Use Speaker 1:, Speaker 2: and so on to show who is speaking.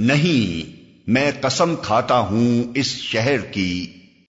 Speaker 1: نہیں میں قسم کھاتا ہوں اس شہر کی